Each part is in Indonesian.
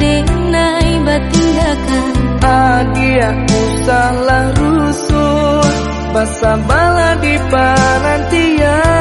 denai batindakan. Agia usah rusuh Basa bala di penantian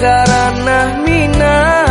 karena minat.